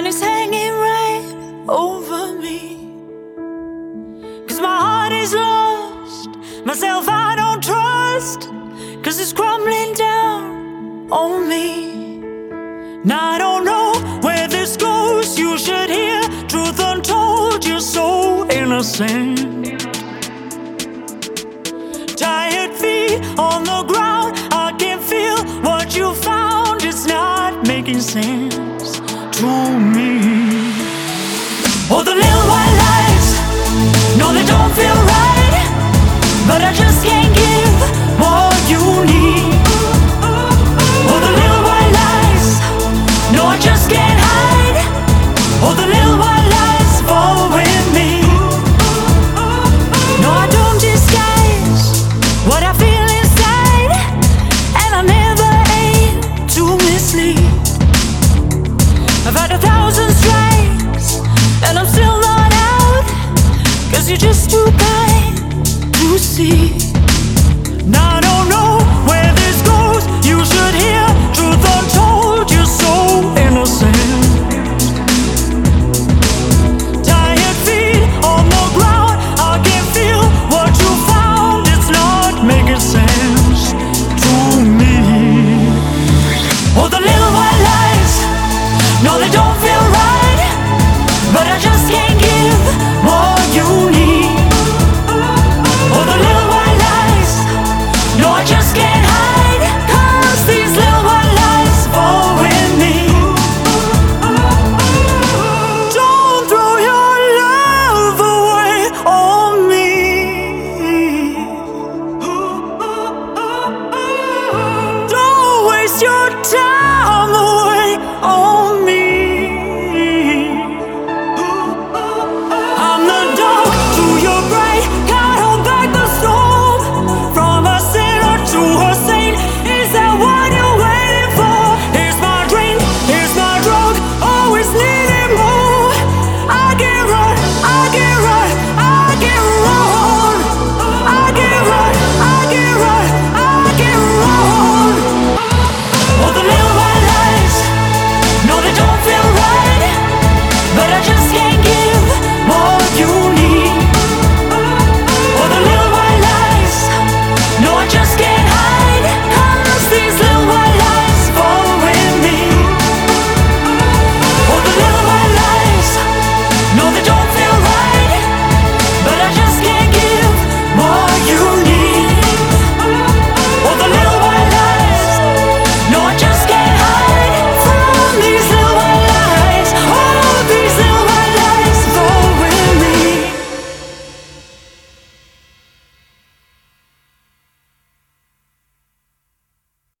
and it's hanging right over me. Cause my heart is lost, myself I don't trust, cause it's crumbling down on me. Now I don't know where this goes, you should hear truth untold, you're so innocent. Tired feet on the ground, I can feel what you found, it's not making sense. To me. Oh, the little see.